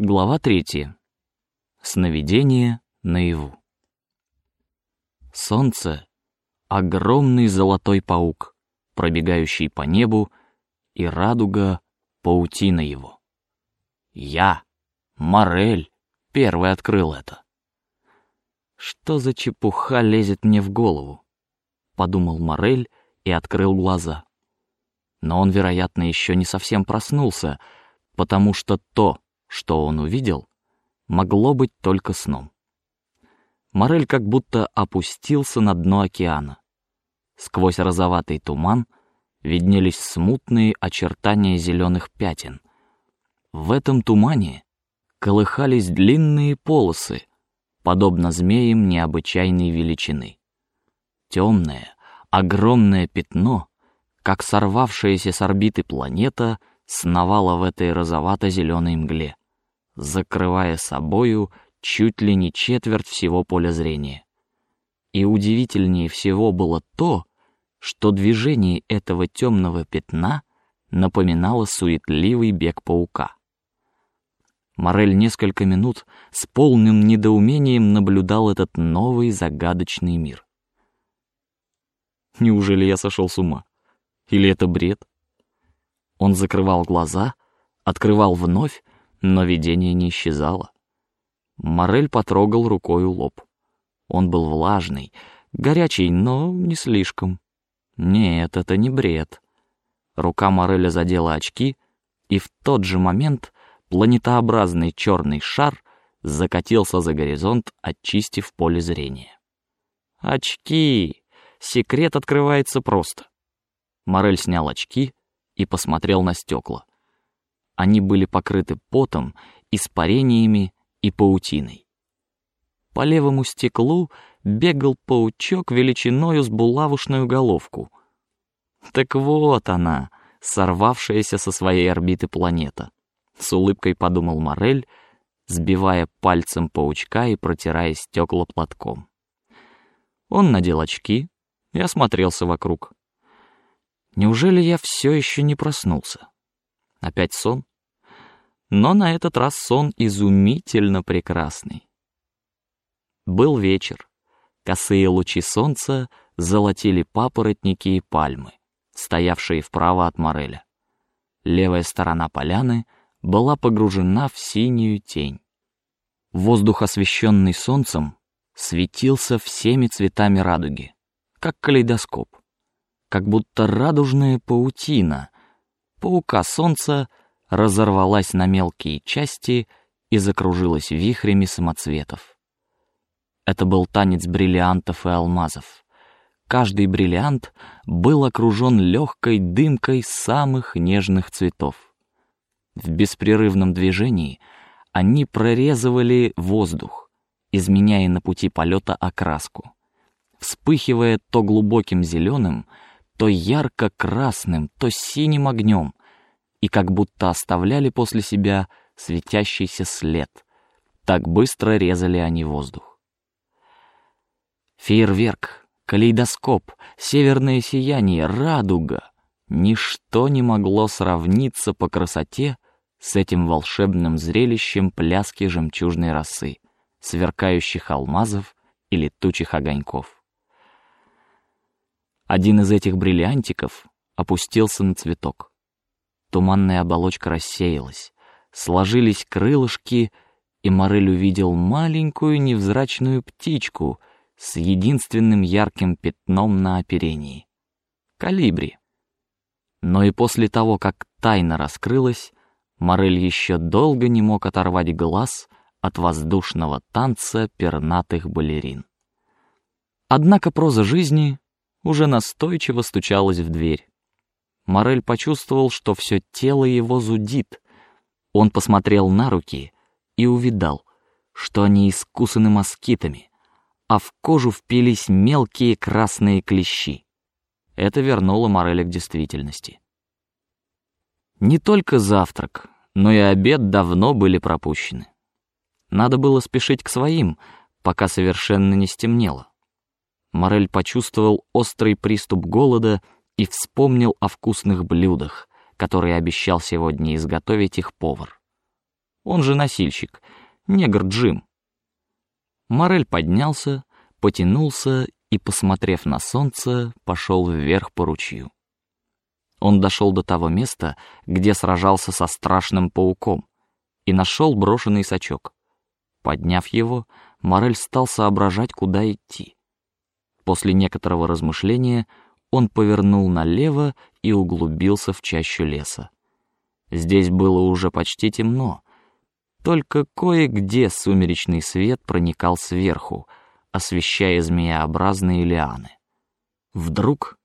Глава третья. Сновидение наяву. Солнце — огромный золотой паук, пробегающий по небу, и радуга — паутина его. Я, Морель, первый открыл это. Что за чепуха лезет мне в голову? Подумал Морель и открыл глаза. Но он, вероятно, еще не совсем проснулся, потому что то, что он увидел, могло быть только сном. Морель как будто опустился на дно океана. Сквозь розоватый туман виднелись смутные очертания зеленых пятен. В этом тумане колыхались длинные полосы, подобно змеям необычайной величины. Темное, огромное пятно, как сорвавшаяся с орбиты планета, сновало в этой розовато-зеленой мгле закрывая собою чуть ли не четверть всего поля зрения. И удивительнее всего было то, что движение этого темного пятна напоминало суетливый бег паука. Морель несколько минут с полным недоумением наблюдал этот новый загадочный мир. Неужели я сошел с ума? Или это бред? Он закрывал глаза, открывал вновь но видение не исчезало. Морель потрогал рукой лоб. Он был влажный, горячий, но не слишком. Нет, это не бред. Рука Мореля задела очки, и в тот же момент планетообразный черный шар закатился за горизонт, очистив поле зрения. Очки. Секрет открывается просто. Морель снял очки и посмотрел на стекла. Они были покрыты потом, испарениями и паутиной. По левому стеклу бегал паучок величиною с булавушную головку. Так вот она, сорвавшаяся со своей орбиты планета. С улыбкой подумал Морель, сбивая пальцем паучка и протирая стекла платком. Он надел очки и осмотрелся вокруг. Неужели я все еще не проснулся? Опять сон? но на этот раз сон изумительно прекрасный. Был вечер. Косые лучи солнца золотили папоротники и пальмы, стоявшие вправо от Мореля. Левая сторона поляны была погружена в синюю тень. Воздух, освещенный солнцем, светился всеми цветами радуги, как калейдоскоп, как будто радужная паутина паука солнца разорвалась на мелкие части и закружилась вихрями самоцветов. Это был танец бриллиантов и алмазов. Каждый бриллиант был окружен легкой дымкой самых нежных цветов. В беспрерывном движении они прорезывали воздух, изменяя на пути полета окраску, вспыхивая то глубоким зеленым, то ярко красным, то синим огнем, и как будто оставляли после себя светящийся след. Так быстро резали они воздух. Фейерверк, калейдоскоп, северное сияние, радуга — ничто не могло сравниться по красоте с этим волшебным зрелищем пляски жемчужной росы, сверкающих алмазов и летучих огоньков. Один из этих бриллиантиков опустился на цветок. Туманная оболочка рассеялась, сложились крылышки, и Морель увидел маленькую невзрачную птичку с единственным ярким пятном на оперении — калибри. Но и после того, как тайна раскрылась, Морель еще долго не мог оторвать глаз от воздушного танца пернатых балерин. Однако проза жизни уже настойчиво стучалась в дверь. Морель почувствовал, что все тело его зудит. Он посмотрел на руки и увидал, что они искусаны москитами, а в кожу впились мелкие красные клещи. Это вернуло Мореля к действительности. Не только завтрак, но и обед давно были пропущены. Надо было спешить к своим, пока совершенно не стемнело. Морель почувствовал острый приступ голода и вспомнил о вкусных блюдах, которые обещал сегодня изготовить их повар. он же носильщик, негр Джим. Морель поднялся, потянулся и, посмотрев на солнце, пошел вверх по ручью. Он дошел до того места, где сражался со страшным пауком, и нашел брошенный сачок. Подняв его, Морель стал соображать, куда идти. После некоторого размышления он повернул налево и углубился в чащу леса. Здесь было уже почти темно, только кое-где сумеречный свет проникал сверху, освещая змееобразные лианы. Вдруг,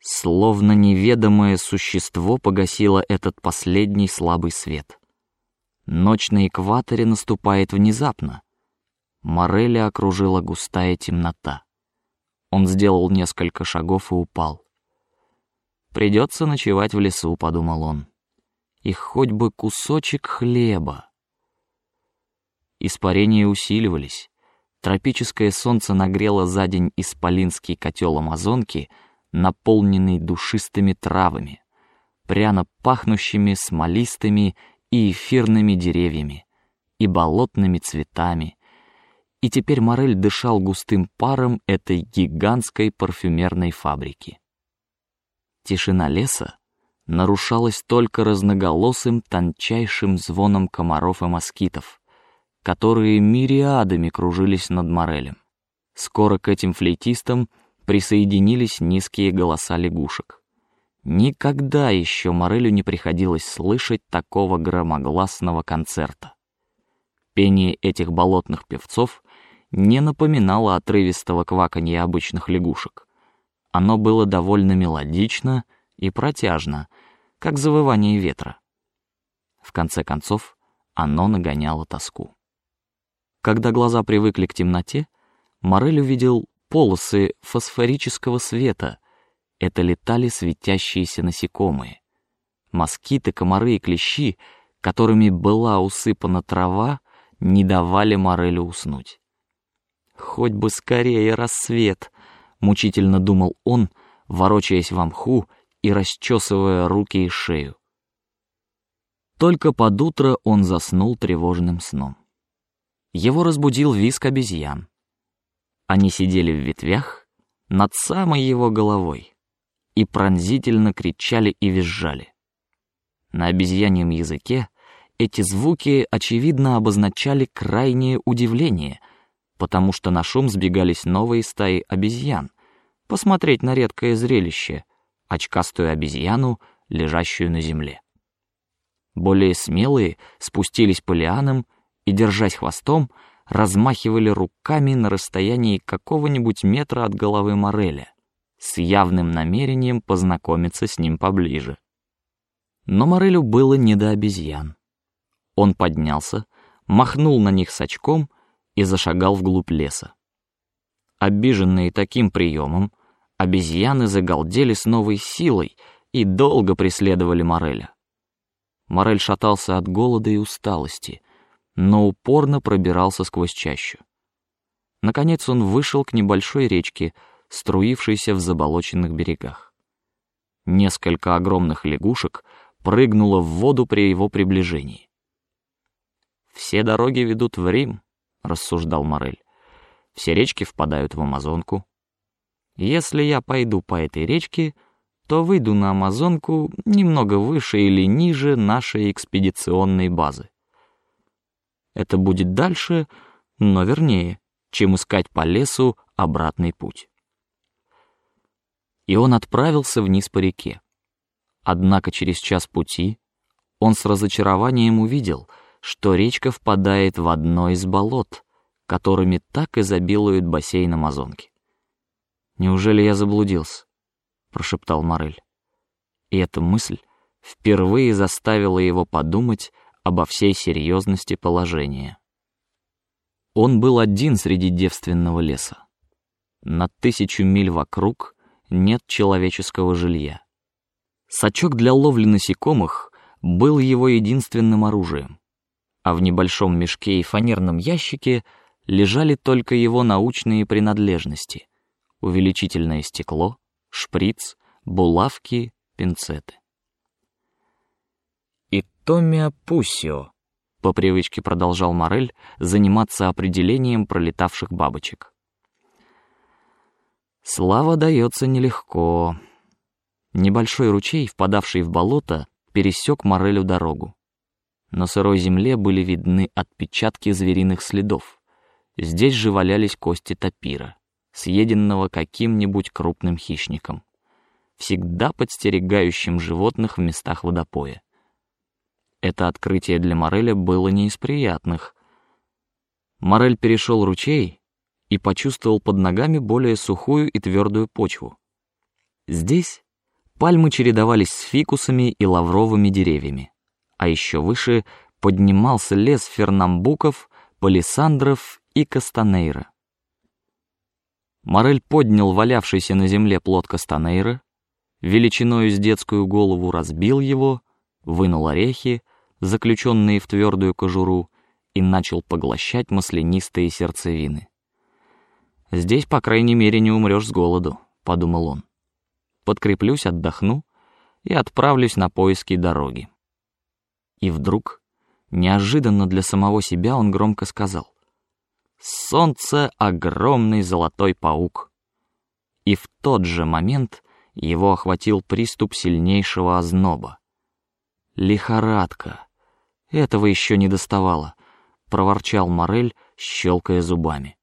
словно неведомое существо, погасило этот последний слабый свет. Ночь на экваторе наступает внезапно. Мореля окружила густая темнота. Он сделал несколько шагов и упал. Придется ночевать в лесу, подумал он. И хоть бы кусочек хлеба. Испарения усиливались. Тропическое солнце нагрело за день исполинский котел Амазонки, наполненный душистыми травами, пряно пахнущими смолистыми и эфирными деревьями и болотными цветами. И теперь Морель дышал густым паром этой гигантской парфюмерной фабрики. Тишина леса нарушалась только разноголосым тончайшим звоном комаров и москитов, которые мириадами кружились над Морелем. Скоро к этим флейтистам присоединились низкие голоса лягушек. Никогда еще Морелю не приходилось слышать такого громогласного концерта. Пение этих болотных певцов не напоминало отрывистого кваканья обычных лягушек. Оно было довольно мелодично и протяжно, как завывание ветра. В конце концов, оно нагоняло тоску. Когда глаза привыкли к темноте, Морель увидел полосы фосфорического света. Это летали светящиеся насекомые, москиты, комары и клещи, которыми была усыпана трава, не давали Морелю уснуть. Хоть бы скорее рассвет, мучительно думал он, ворочаясь в мху и расчесывая руки и шею. Только под утро он заснул тревожным сном. Его разбудил визг обезьян. Они сидели в ветвях над самой его головой и пронзительно кричали и визжали. На обезьяньем языке эти звуки очевидно обозначали крайнее удивление, потому что на шум сбегались новые стаи обезьян, посмотреть на редкое зрелище — очкастую обезьяну, лежащую на земле. Более смелые спустились по лианам и, держась хвостом, размахивали руками на расстоянии какого-нибудь метра от головы Мореля, с явным намерением познакомиться с ним поближе. Но Морелю было не до обезьян. Он поднялся, махнул на них с очком и зашагал вглубь леса. Обиженные таким приемом, обезьяны загалдели с новой силой и долго преследовали Мореля. Морель шатался от голода и усталости, но упорно пробирался сквозь чащу. Наконец он вышел к небольшой речке, струившейся в заболоченных берегах. Несколько огромных лягушек прыгнуло в воду при его приближении. Все дороги ведут в Рим, рассуждал Морель. Все речки впадают в Амазонку. Если я пойду по этой речке, то выйду на Амазонку немного выше или ниже нашей экспедиционной базы. Это будет дальше, но вернее, чем искать по лесу обратный путь. И он отправился вниз по реке. Однако через час пути он с разочарованием увидел, что речка впадает в одно из болот, которыми так изобилует бассейн Амазонки. Неужели я заблудился? прошептал Морель. И эта мысль впервые заставила его подумать обо всей серьезности положения. Он был один среди девственного леса. На тысячу миль вокруг нет человеческого жилья. Сачок для ловли насекомых был его единственным оружием а в небольшом мешке и фанерном ящике лежали только его научные принадлежности: увеличительное стекло, шприц, булавки, пинцеты. И Томми Апусио, По привычке продолжал Морель заниматься определением пролетавших бабочек. Слава дается нелегко. Небольшой ручей, впадавший в болото, пересек Морелю дорогу. На сырой земле были видны отпечатки звериных следов. Здесь же валялись кости тапира, съеденного каким-нибудь крупным хищником, всегда подстерегающим животных в местах водопоя. Это открытие для Мореля было не из приятных. Морель перешел ручей и почувствовал под ногами более сухую и твердую почву. Здесь пальмы чередовались с фикусами и лавровыми деревьями, а еще выше поднимался лес фернамбуков, палисандров и кастанейра. Морель поднял валявшийся на земле плод кастанейра, величиной с детскую голову разбил его, вынул орехи, заключенные в твердую кожуру, и начал поглощать маслянистые сердцевины. Здесь, по крайней мере, не умрешь с голоду, подумал он. Подкреплюсь, отдохну и отправлюсь на поиски дороги. И вдруг, неожиданно для самого себя, он громко сказал: "Солнце огромный золотой паук". И в тот же момент его охватил приступ сильнейшего озноба. Лихорадка. Этого еще не доставало, проворчал Морель, щелкая зубами.